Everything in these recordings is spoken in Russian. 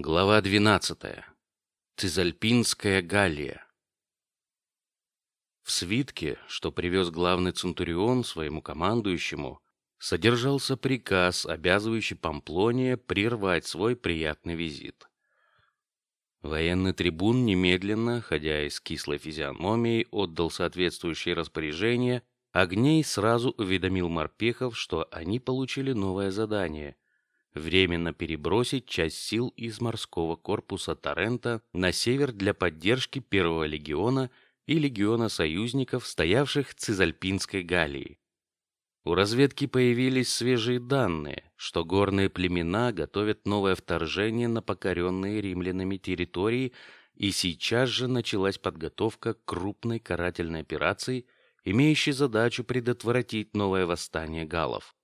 Глава 12. Цизальпинская Галлия. В свитке, что привез главный центурион своему командующему, содержался приказ, обязывающий Памплония прервать свой приятный визит. Военный трибун немедленно, ходя из кислой физиономией, отдал соответствующее распоряжение, а Гней сразу уведомил морпехов, что они получили новое задание — временно перебросить часть сил из морского корпуса Торрента на север для поддержки первого легиона и легиона союзников, стоявших в Цизальпинской Галлии. У разведки появились свежие данные, что горные племена готовят новое вторжение на покоренные римлянами территории, и сейчас же началась подготовка крупной карательной операции, имеющей задачу предотвратить новое восстание галлов.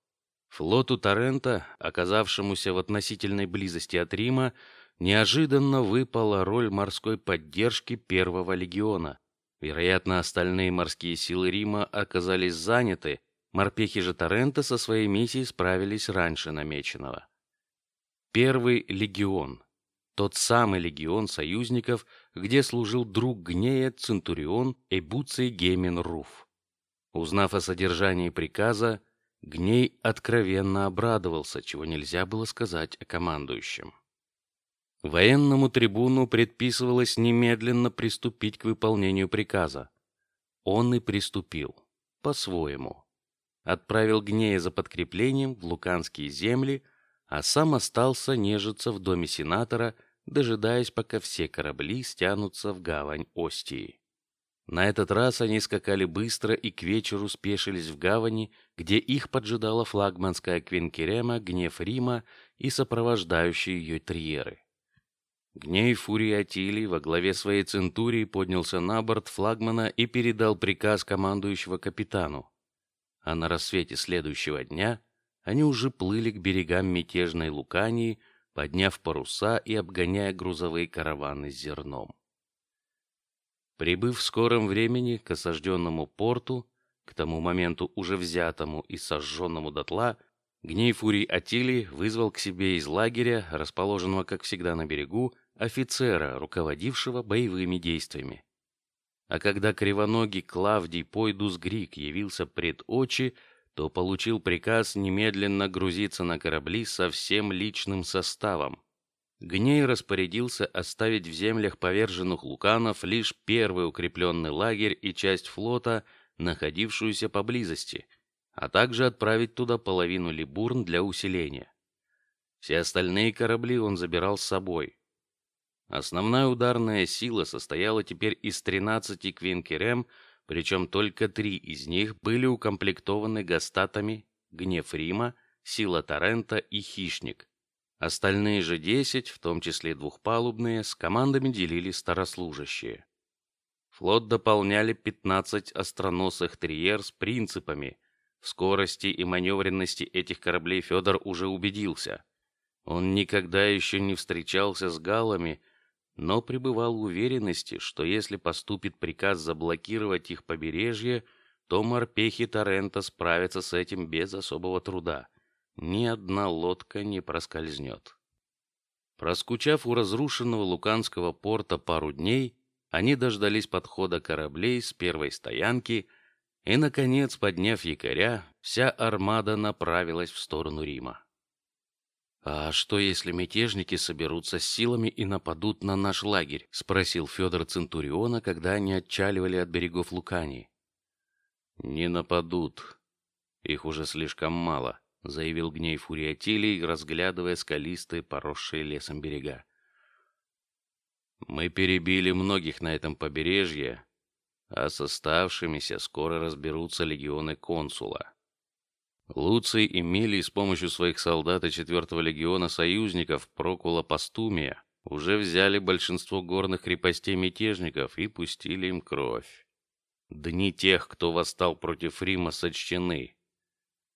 Флоту Торрента, оказавшемуся в относительной близости от Рима, неожиданно выпала роль морской поддержки первого легиона. Вероятно, остальные морские силы Рима оказались заняты, морпехи же Торрента со своей миссией справились раньше намеченного. Первый легион, тот самый легион союзников, где служил друг Гнея Центурион Эбуций Геймен Руф. Узнав о содержании приказа, Гней откровенно обрадовался, чего нельзя было сказать о командующем. Военному трибуну предписывалось немедленно приступить к выполнению приказа. Он и приступил по-своему. Отправил Гнея за подкреплением в Луканские земли, а сам остался нежиться в доме сенатора, дожидаясь, пока все корабли стянутся в гавань Остии. На этот раз они скакали быстро и к вечеру спешились в гавани, где их поджидала флагманская Квинкерема, гнев Рима и сопровождающие ее триеры. Гнев Фурии Атилий во главе своей центурии поднялся на борт флагмана и передал приказ командующего капитану. А на рассвете следующего дня они уже плыли к берегам мятежной Лукании, подняв паруса и обгоняя грузовые караваны с зерном. Прибыв в скором времени к осажденному порту, к тому моменту уже взятому и сожженному дотла, гней Фурий Атилий вызвал к себе из лагеря, расположенного, как всегда, на берегу, офицера, руководившего боевыми действиями. А когда кривоногий Клавдий Пойдус Грик явился пред очи, то получил приказ немедленно грузиться на корабли со всем личным составом, Гней распорядился оставить в землях поверженных луканов лишь первый укрепленный лагерь и часть флота, находившуюся поблизости, а также отправить туда половину либурн для усиления. Все остальные корабли он забирал с собой. Основная ударная сила состояла теперь из 13 квинкерем, причем только три из них были укомплектованы гастатами Гнев Рима, Сила Торрента и Хищник. Остальные же десять, в том числе двухпалубные, с командами делили старослужащие. Флот дополняли пятнадцать остроносых триер с принципами. В скорости и маневренности этих кораблей Федор уже убедился. Он никогда еще не встречался с галами, но пребывал в уверенности, что если поступит приказ заблокировать их побережье, то морпехи Торрента справятся с этим без особого труда ни одна лодка не проскользнет. Проскучав у разрушенного Луканского порта пару дней, они дождались подхода кораблей с первой стоянки и, наконец, подняв якоря, вся армада направилась в сторону Рима. А что, если мятежники соберутся с силами и нападут на наш лагерь? – спросил Федор Центуриона, когда они отчаливали от берегов Лукании. Не нападут, их уже слишком мало заявил гней Фуриатилий, разглядывая скалистые, поросшие лесом берега. Мы перебили многих на этом побережье, а с оставшимися скоро разберутся легионы консула. Луций и Милий с помощью своих солдат и четвертого легиона союзников Прокула Пастумия уже взяли большинство горных крепостей мятежников и пустили им кровь. Дни тех, кто восстал против Рима, сочтены.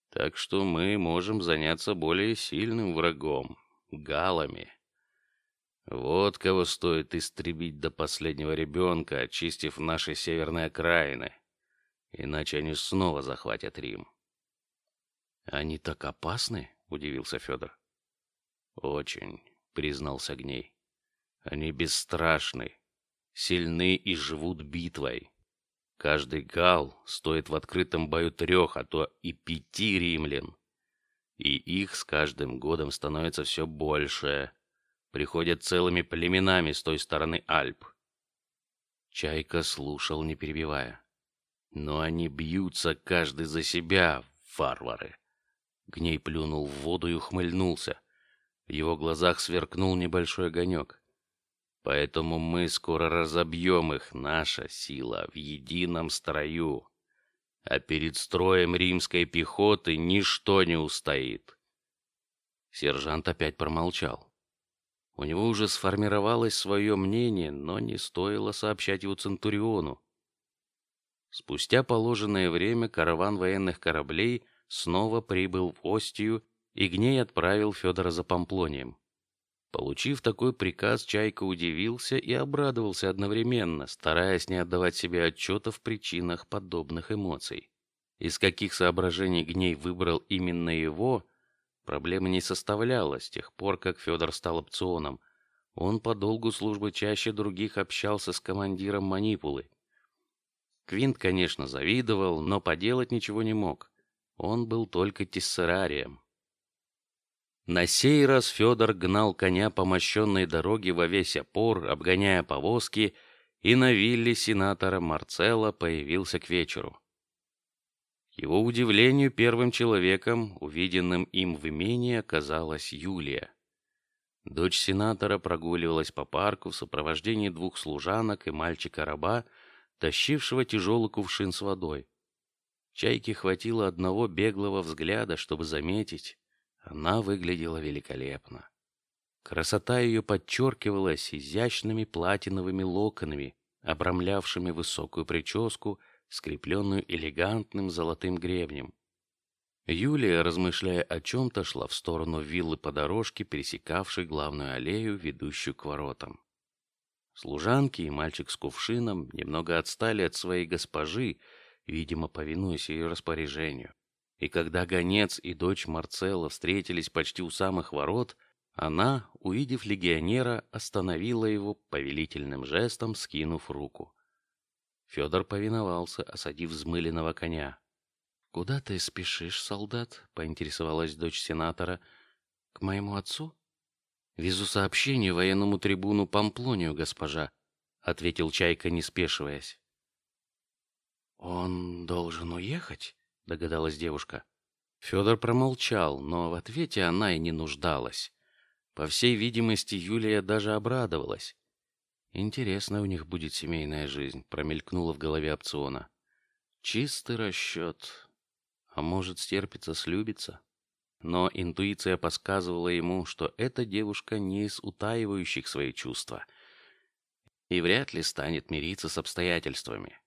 Так что мы можем заняться более сильным врагом галами. Вот кого стоит истребить до последнего ребенка, очистив наши северные окраины, иначе они снова захватят Рим. Они так опасны? удивился Федор. Очень. признался Гней. Они бесстрашны, сильны и живут битвой. Каждый гал стоит в открытом бою трех, а то и пяти римлян. И их с каждым годом становится все больше. Приходят целыми племенами с той стороны Альп. Чайка слушал, не перебивая. Но они бьются каждый за себя, варвары. Гней плюнул в воду и ухмыльнулся. В его глазах сверкнул небольшой огонек. Поэтому мы скоро разобьем их, наша сила в едином строю, а перед строем римской пехоты ничто не устоит. Сержант опять промолчал. У него уже сформировалось свое мнение, но не стоило сообщать его центуриону. Спустя положенное время караван военных кораблей снова прибыл в Остию, и Гней отправил Федора за Памплонием. Получив такой приказ, Чайка удивился и обрадовался одновременно, стараясь не отдавать себе отчета в причинах подобных эмоций. Из каких соображений Гней выбрал именно его, проблемы не составляло с тех пор, как Федор стал опционом. Он по долгу службы чаще других общался с командиром манипулы. Квинт, конечно, завидовал, но поделать ничего не мог. Он был только тессерарием. На сей раз Федор гнал коня по мощенной дороге во весь опор, обгоняя повозки, и на вилле сенатора Марцелла появился к вечеру. Его удивлению, первым человеком, увиденным им в имении, оказалась Юлия. Дочь сенатора прогуливалась по парку в сопровождении двух служанок и мальчика-раба, тащившего тяжелый кувшин с водой. Чайке хватило одного беглого взгляда, чтобы заметить, она выглядела великолепно. Красота ее подчеркивалась изящными платиновыми локонами, обрамлявшими высокую прическу, скрепленную элегантным золотым гребнем. Юлия, размышляя о чем-то, шла в сторону виллы по дорожке, пересекавшей главную аллею, ведущую к воротам. Служанки и мальчик с кувшином немного отстали от своей госпожи, видимо, повинуясь ее распоряжению. И когда гонец и дочь Марцелла встретились почти у самых ворот, она, увидев легионера, остановила его повелительным жестом, скинув руку. Федор повиновался, осадив взмыленного коня. Куда ты спешишь, солдат? поинтересовалась дочь сенатора. К моему отцу? Везу сообщение военному трибуну Памплонию, госпожа, ответил Чайка, не спешиваясь. Он должен уехать? Догадалась девушка. Федор промолчал, но в ответе она и не нуждалась. По всей видимости, Юлия даже обрадовалась. Интересно у них будет семейная жизнь, промелькнула в голове опциона. Чистый расчет. А может, стерпится, слюбится. Но интуиция подсказывала ему, что эта девушка не из утаивающих свои чувства и вряд ли станет мириться с обстоятельствами.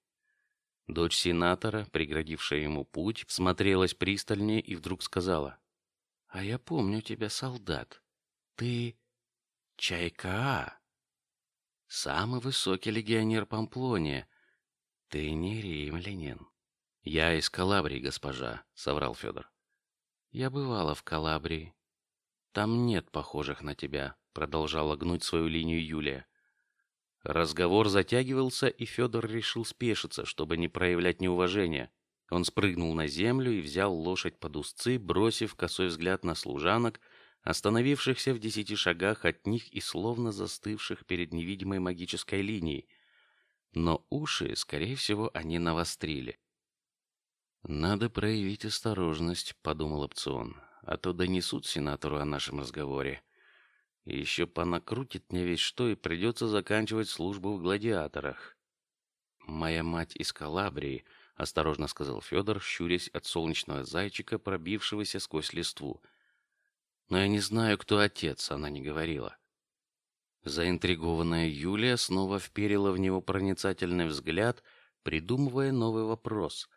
Дочь сенатора, преградившая ему путь, смотрелась пристальнее и вдруг сказала: "А я помню тебя, солдат. Ты Чайка, самый высокий легионер Памплония. Ты не римлянин. Я из Калабрии, госпожа", соврал Федор. "Я бывала в Калабрии. Там нет похожих на тебя", продолжала гнуть свою линию Юлия. Разговор затягивался, и Федор решил спешиться, чтобы не проявлять неуважения. Он спрыгнул на землю и взял лошадь под узцы, бросив косой взгляд на служанок, остановившихся в десяти шагах от них и словно застывших перед невидимой магической линией. Но уши, скорее всего, они навострили. Надо проявить осторожность, подумал опцион, а то донесут сенатору о нашем разговоре. И еще понакрутит мне весь что, и придется заканчивать службу в гладиаторах. Моя мать из Калабрии, осторожно сказал Федор, щурясь от солнечного зайчика, пробившегося сквозь листву. Но я не знаю, кто отец, она не говорила. Заинтригованная Юлия снова вперила в него проницательный взгляд, придумывая новый вопрос.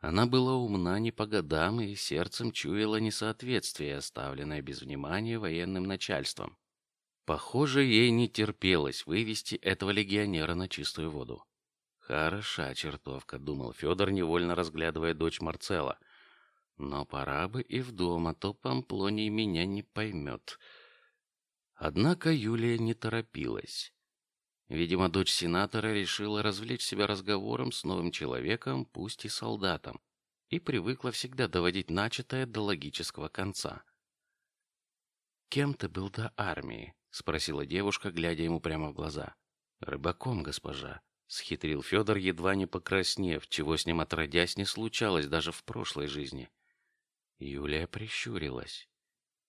Она была умна не по годам и сердцем чуяла несоответствие, оставленное без внимания военным начальством. Похоже, ей не терпелось вывести этого легионера на чистую воду. Хороша чертовка, думал Федор, невольно разглядывая дочь Марцела. Но пора бы и в дом, а то Памплоний меня не поймет. Однако Юлия не торопилась. Видимо, дочь сенатора решила развлечь себя разговором с новым человеком, пусть и солдатом, и привыкла всегда доводить начатое до логического конца. Кем ты был до армии? спросила девушка, глядя ему прямо в глаза. Рыбаком, госпожа. Схитрил Федор, едва не покраснев, чего с ним отродясь не случалось даже в прошлой жизни. Юлия прищурилась.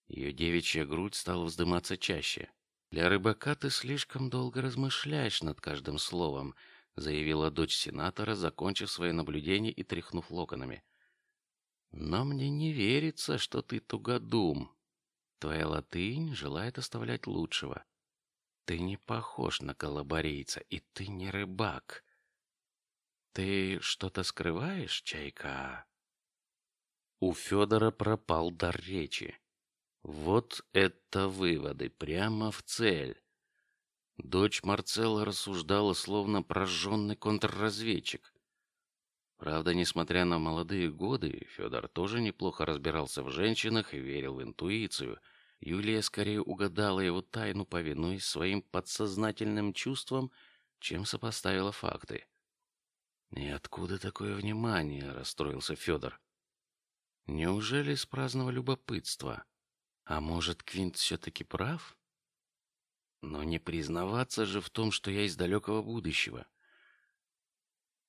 Ее девичья грудь стала вздыматься чаще. Для рыбака ты слишком долго размышляешь над каждым словом, заявила дочь сенатора, закончив свое наблюдение и тряхнув локонами. Но мне не верится, что ты тугодум. Твоя латынь желает оставлять лучшего. Ты не похож на колобарийца, и ты не рыбак. Ты что-то скрываешь, чайка? У Федора пропал дар речи. Вот это выводы прямо в цель. Дочь Марцелла рассуждала словно прожженный контрразведчик. Правда, несмотря на молодые годы, Федор тоже неплохо разбирался в женщинах и верил в интуицию. Юлия скорее угадала его тайну, повинуясь своим подсознательным чувствам, чем сопоставила факты. И откуда такое внимание? расстроился Федор. Неужели с праздного любопытства? А может, Квинт все-таки прав? Но не признаваться же в том, что я из далекого будущего.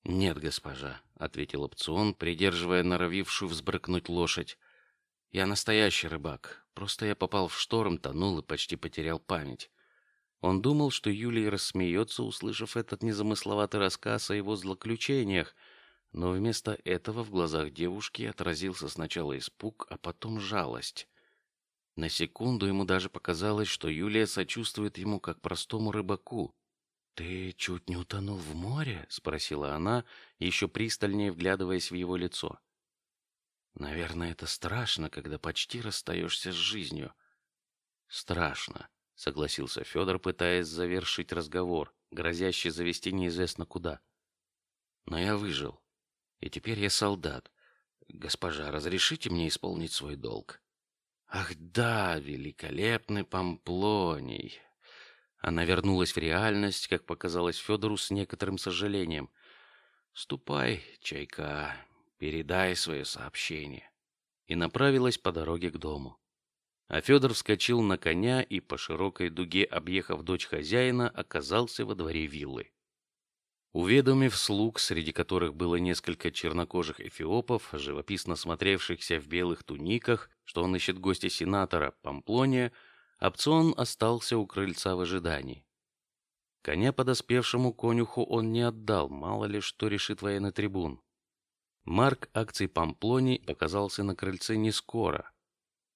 Нет, госпожа, ответил опцион, придерживая норовившую взбрыкнуть лошадь. Я настоящий рыбак. Просто я попал в шторм, тонул и почти потерял память. Он думал, что Юлия рассмеется, услышав этот незамысловатый рассказ о его злоключениях, но вместо этого в глазах девушки отразился сначала испуг, а потом жалость. На секунду ему даже показалось, что Юлия сочувствует ему как простому рыбаку. Ты чуть не утонул в море? – спросила она, еще пристальнее вглядываясь в его лицо. Наверное, это страшно, когда почти расстаешься с жизнью. Страшно, согласился Федор, пытаясь завершить разговор, грозящий завести неизвестно куда. Но я выжил, и теперь я солдат. Госпожа, разрешите мне исполнить свой долг? Ах да, великолепный Памплоний! Она вернулась в реальность, как показалось Федору с некоторым сожалением. Ступай, чайка, передай свое сообщение. И направилась по дороге к дому. А Федор вскочил на коня и по широкой дуге, объехав дочь хозяина, оказался во дворе виллы. Уведомив слуг, среди которых было несколько чернокожих эфиопов, живописно смотревшихся в белых туниках, что он ищет гостя сенатора Памплония, опцион остался у крыльца в ожидании. Коня подоспевшему конюху он не отдал, мало ли что решит военный трибун. Марк акций Памплоний оказался на крыльце не скоро.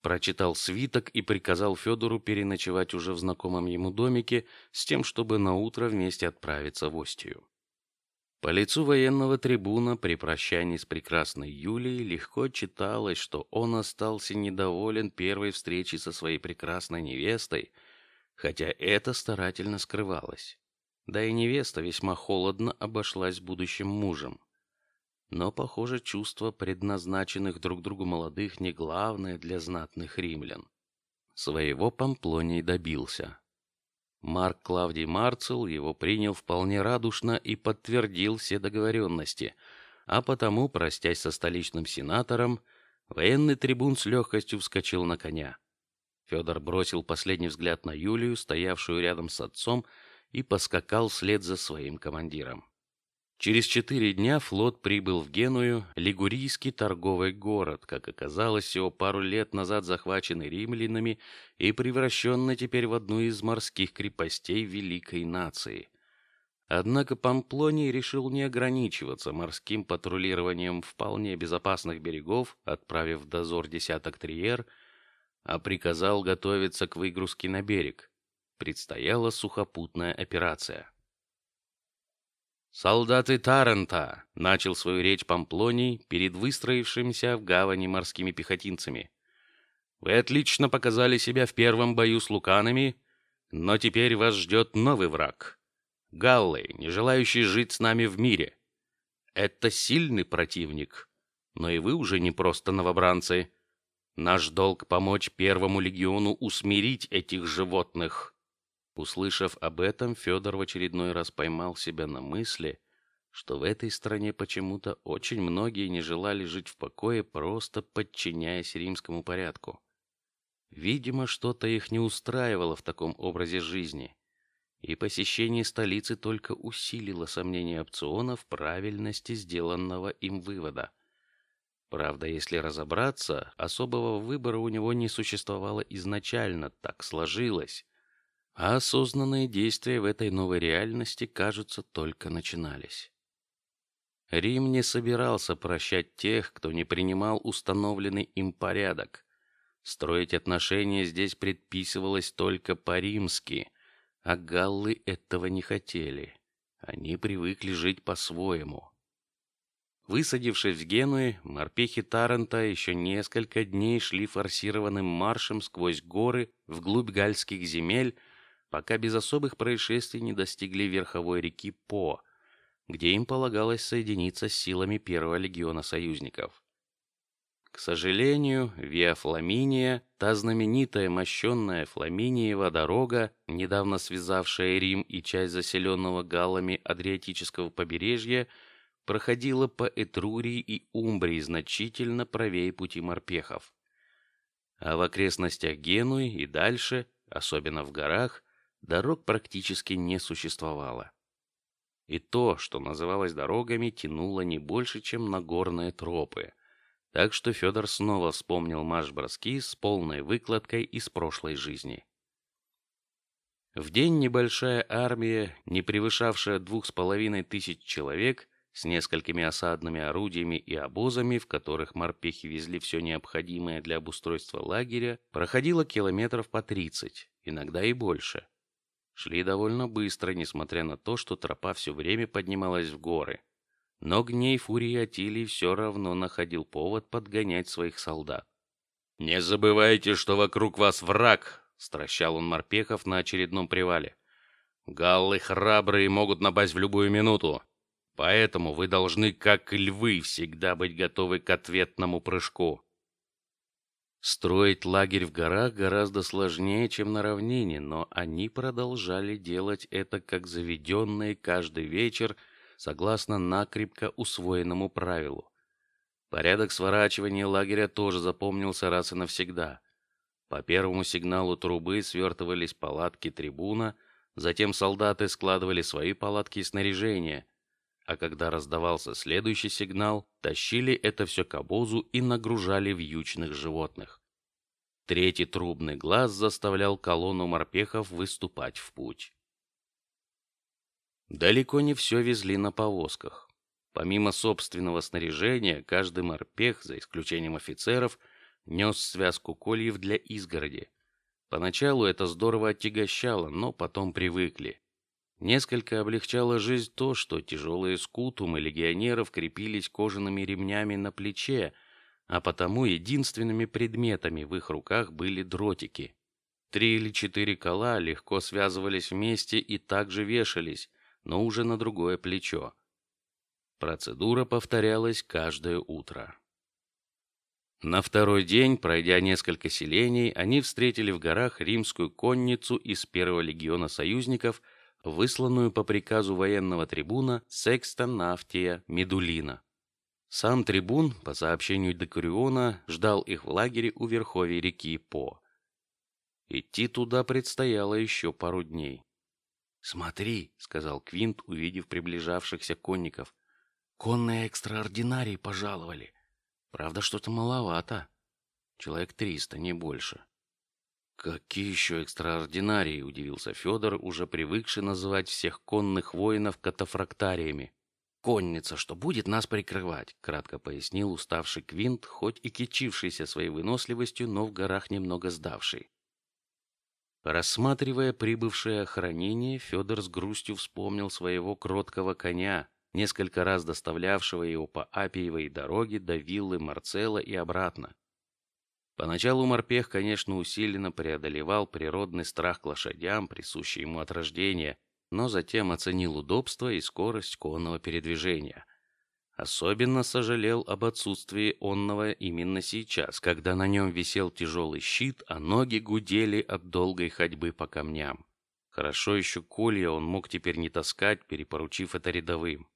Прочитал свиток и приказал Федору переночевать уже в знакомом ему домике с тем, чтобы на утро вместе отправиться в Остию. По лицу военного трибуна при прощании с прекрасной Юлией легко читалось, что он остался недоволен первой встречей со своей прекрасной невестой, хотя это старательно скрывалось. Да и невеста весьма холодно обошлась с будущим мужем. Но, похоже, чувство предназначенных друг другу молодых не главное для знатных римлян. Своего Памплоний добился. Марк Клавдий Марцел его принял вполне радушно и подтвердил все договоренности, а потому, простясь со столичным сенатором, военный трибун с легкостью вскочил на коня. Федор бросил последний взгляд на Юлию, стоявшую рядом с отцом, и поскакал вслед за своим командиром. Через четыре дня флот прибыл в Геную, лигурийский торговый город, как оказалось, всего пару лет назад захваченный римлянами и превращенный теперь в одну из морских крепостей великой нации. Однако Памплоний решил не ограничиваться морским патрулированием вполне безопасных берегов, отправив в дозор десяток триер, а приказал готовиться к выгрузке на берег. Предстояла сухопутная операция. Солдаты Тарента начал свою речь Памплоний перед выстроившимися в гавани морскими пехотинцами. Вы отлично показали себя в первом бою с луканами, но теперь вас ждет новый враг — галлы, не желающие жить с нами в мире. Это сильный противник, но и вы уже не просто новобранцы. Наш долг помочь первому легиону усмирить этих животных. Услышав об этом, Федор в очередной раз поймал себя на мысли, что в этой стране почему-то очень многие не желали жить в покое, просто подчиняясь римскому порядку. Видимо, что-то их не устраивало в таком образе жизни, и посещение столицы только усилило сомнения опциона в правильности сделанного им вывода. Правда, если разобраться, особого выбора у него не существовало изначально, так сложилось. А осознанные действия в этой новой реальности, кажется, только начинались. Рим не собирался прощать тех, кто не принимал установленный им порядок. Строить отношения здесь предписывалось только по-римски, а галлы этого не хотели. Они привыкли жить по-своему. Высадившись в Генуе, морпехи Тарента еще несколько дней шли форсированным маршем сквозь горы вглубь гальских земель, пока без особых происшествий не достигли верховой реки По, где им полагалось соединиться с силами первого легиона союзников. К сожалению, Виа Фламиния, та знаменитая мощенная Фламиниева дорога, недавно связавшая Рим и часть заселенного галлами Адриатического побережья, проходила по Этрурии и Умбрии значительно правее пути морпехов. А в окрестностях Генуи и дальше, особенно в горах, дорог практически не существовало. И то, что называлось дорогами, тянуло не больше, чем на горные тропы. Так что Федор снова вспомнил марш-броски с полной выкладкой из прошлой жизни. В день небольшая армия, не превышавшая двух с половиной тысяч человек, с несколькими осадными орудиями и обозами, в которых морпехи везли все необходимое для обустройства лагеря, проходила километров по тридцать, иногда и больше. Шли довольно быстро, несмотря на то, что тропа все время поднималась в горы. Но гней Фурии Атилий все равно находил повод подгонять своих солдат. «Не забывайте, что вокруг вас враг!» — стращал он морпехов на очередном привале. «Галлы храбрые могут напасть в любую минуту, поэтому вы должны, как львы, всегда быть готовы к ответному прыжку. Строить лагерь в горах гораздо сложнее, чем на равнине, но они продолжали делать это как заведенные каждый вечер, согласно накрепко усвоенному правилу. Порядок сворачивания лагеря тоже запомнился раз и навсегда. По первому сигналу трубы свертывались палатки трибуна, затем солдаты складывали свои палатки и снаряжение, а когда раздавался следующий сигнал, тащили это все к обозу и нагружали вьючных животных. Третий трубный глаз заставлял колонну морпехов выступать в путь. Далеко не все везли на повозках. Помимо собственного снаряжения, каждый морпех, за исключением офицеров, нес связку кольев для изгороди. Поначалу это здорово отягощало, но потом привыкли. Несколько облегчало жизнь то, что тяжелые скутумы легионеров крепились кожаными ремнями на плече, а потому единственными предметами в их руках были дротики. Три или четыре кола легко связывались вместе и также вешались, но уже на другое плечо. Процедура повторялась каждое утро. На второй день, пройдя несколько селений, они встретили в горах римскую конницу из первого легиона союзников – высланную по приказу военного трибуна Секста Нафтия Медулина. Сам трибун, по сообщению Декуриона, ждал их в лагере у верховья реки По. Идти туда предстояло еще пару дней. Смотри, сказал Квинт, увидев приближавшихся конников. Конные экстраординарии пожаловали. Правда, что-то маловато. Человек триста, не больше. Какие еще экстраординарии, удивился Федор, уже привыкший называть всех конных воинов катафрактариями. Конница, что будет нас прикрывать, кратко пояснил уставший Квинт, хоть и кичившийся своей выносливостью, но в горах немного сдавший. Рассматривая прибывшее охранение, Федор с грустью вспомнил своего кроткого коня, несколько раз доставлявшего его по Апиевой дороге до виллы Марцела и обратно. Поначалу морпех, конечно, усиленно преодолевал природный страх к лошадям, присущий ему от рождения, но затем оценил удобство и скорость конного передвижения. Особенно сожалел об отсутствии онного именно сейчас, когда на нем висел тяжелый щит, а ноги гудели от долгой ходьбы по камням. Хорошо еще колья он мог теперь не таскать, перепоручив это рядовым.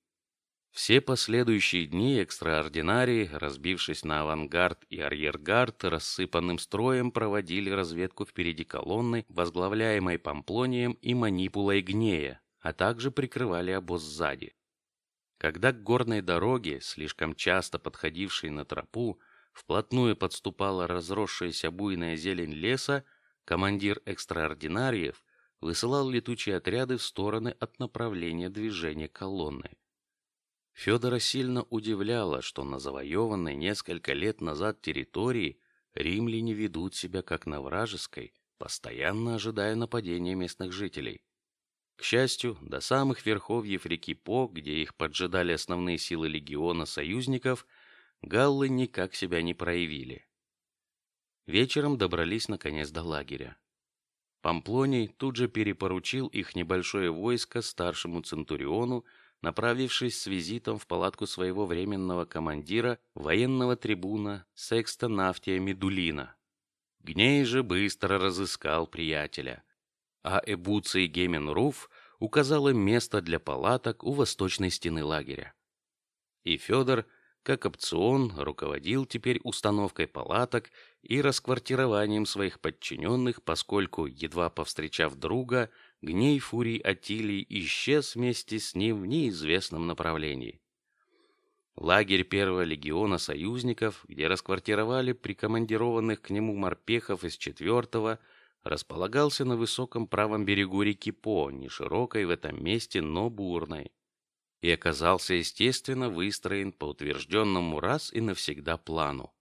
Все последующие дни экстраординарии, разбившись на авангард и арьергард, рассыпанным строем проводили разведку впереди колонны, возглавляемой Памплонием и Манипулой Гнея, а также прикрывали обоз сзади. Когда к горной дороге, слишком часто подходившей на тропу, вплотную подступала разросшаяся буйная зелень леса, командир экстраординариев высылал летучие отряды в стороны от направления движения колонны. Федора сильно удивляло, что на завоеванной несколько лет назад территории римляне ведут себя как на вражеской, постоянно ожидая нападения местных жителей. К счастью, до самых верховьев реки По, где их поджидали основные силы легиона союзников, галлы никак себя не проявили. Вечером добрались наконец до лагеря. Памплоний тут же перепоручил их небольшое войско старшему центуриону, направившись с визитом в палатку своего временного командира, военного трибуна Секста Нафтия Медулина. Гней же быстро разыскал приятеля, а Эбуций Геменруф указал им место для палаток у восточной стены лагеря. И Федор, как опцион, руководил теперь установкой палаток и расквартированием своих подчиненных, поскольку едва повстречав друга, гней фурий Атилий исчез вместе с ним в неизвестном направлении. Лагерь первого легиона союзников, где расквартировали прикомандированных к нему морпехов из четвертого, располагался на высоком правом берегу реки По, не широкой в этом месте, но бурной, и оказался естественно выстроен по утвержденному раз и навсегда плану.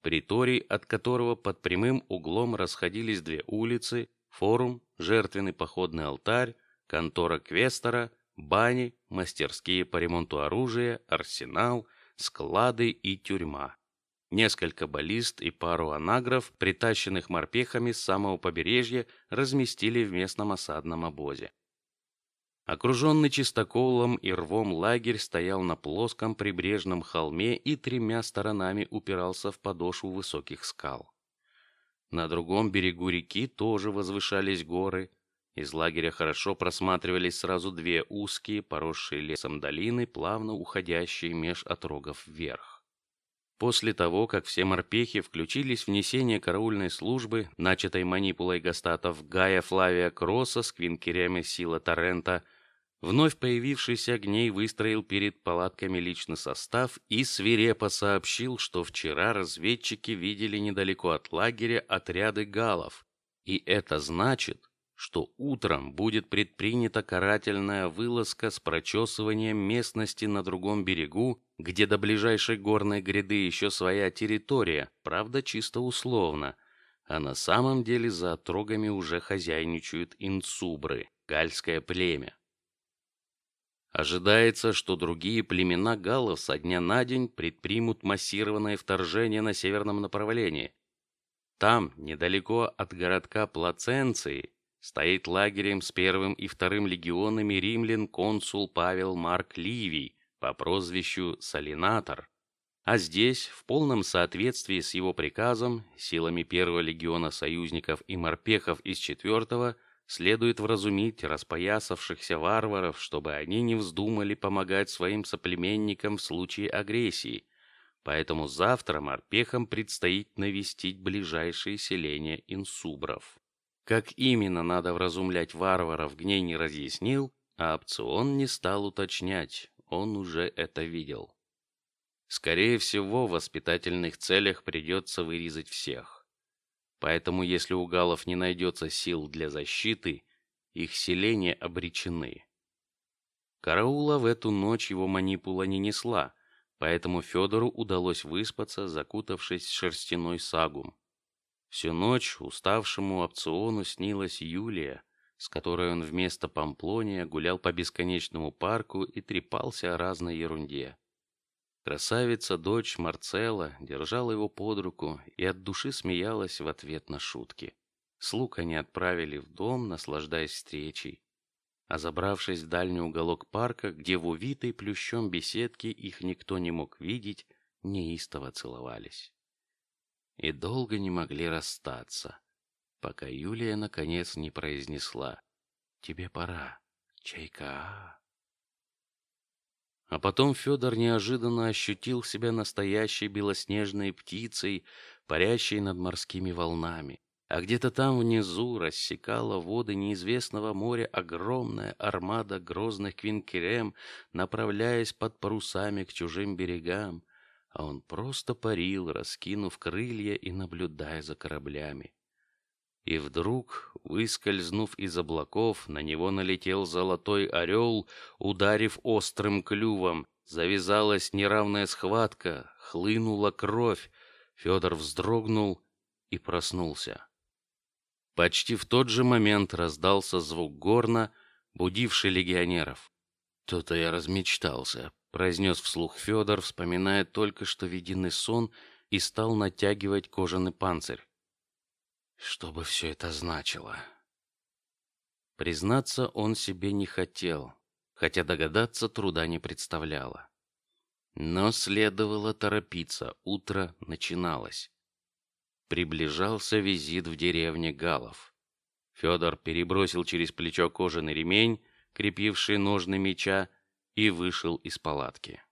Приторий, от которого под прямым углом расходились две улицы, форум, жертвенный походный алтарь, контора квестора, бани, мастерские по ремонту оружия, арсенал, склады и тюрьма. Несколько баллист и пару анагров, притащенных морпехами с самого побережья, разместили в местном осадном обозе. Окруженный чистоколом и рвом лагерь стоял на плоском прибрежном холме и тремя сторонами упирался в подошву высоких скал. На другом берегу реки тоже возвышались горы. Из лагеря хорошо просматривались сразу две узкие, поросшие лесом долины, плавно уходящие меж отрогов вверх. После того, как все морпехи включились в несение караульной службы, начатой манипулой гастатов Гая Флавия Кросса с квинкерями Сила Торрента, Вновь появившийся Гней выстроил перед палатками личный состав и свирепо сообщил, что вчера разведчики видели недалеко от лагеря отряды галов, и это значит, что утром будет предпринята карательная вылазка с прочесыванием местности на другом берегу, где до ближайшей горной гряды еще своя территория, правда чисто условно, а на самом деле за отрогами уже хозяйничают инсубры, гальское племя. Ожидается, что другие племена галлов со дня на день предпримут массированное вторжение на северном направлении. Там, недалеко от городка Плаценции, стоит лагерем с первым и вторым легионами римлян консул Павел Марк Ливий по прозвищу Салинатор. А здесь, в полном соответствии с его приказом, силами первого легиона союзников и морпехов из четвертого Следует вразумить распоясавшихся варваров, чтобы они не вздумали помогать своим соплеменникам в случае агрессии. Поэтому завтра морпехам предстоит навестить ближайшие селения инсубров. Как именно надо вразумлять варваров, Гней не разъяснил, а опцион не стал уточнять. Он уже это видел. Скорее всего, в воспитательных целях придется вырезать всех. Поэтому, если у галов не найдется сил для защиты, их селения обречены. Караула в эту ночь его манипула не несла, поэтому Федору удалось выспаться, закутавшись в шерстяной сагум. Всю ночь уставшему опциону снилась Юлия, с которой он вместо Памплония гулял по бесконечному парку и трепался о разной ерунде. Красавица, дочь Марцела, держала его под руку и от души смеялась в ответ на шутки. Слуг они отправили в дом, наслаждаясь встречей. а забравшись в дальний уголок парка, где в увитой плющом беседке их никто не мог видеть, неистово целовались. И долго не могли расстаться, пока Юлия наконец не произнесла: "Тебе пора, чайка". А потом Федор неожиданно ощутил себя настоящей белоснежной птицей, парящей над морскими волнами. А где-то там внизу рассекала воды неизвестного моря огромная армада грозных квинкерем, направляясь под парусами к чужим берегам, а он просто парил, раскинув крылья и наблюдая за кораблями. И вдруг, выскользнув из облаков, на него налетел золотой орел, ударив острым клювом. Завязалась неравная схватка, хлынула кровь. Федор вздрогнул и проснулся. Почти в тот же момент раздался звук горна, будивший легионеров. То-то я размечтался, произнес вслух Федор, вспоминая только что виденный сон, и стал натягивать кожаный панцирь. Что бы все это значило? Признаться он себе не хотел, хотя догадаться труда не представляло. Но следовало торопиться, утро начиналось. Приближался визит в деревне Галов. Федор перебросил через плечо кожаный ремень, крепивший ножны меча, и вышел из палатки.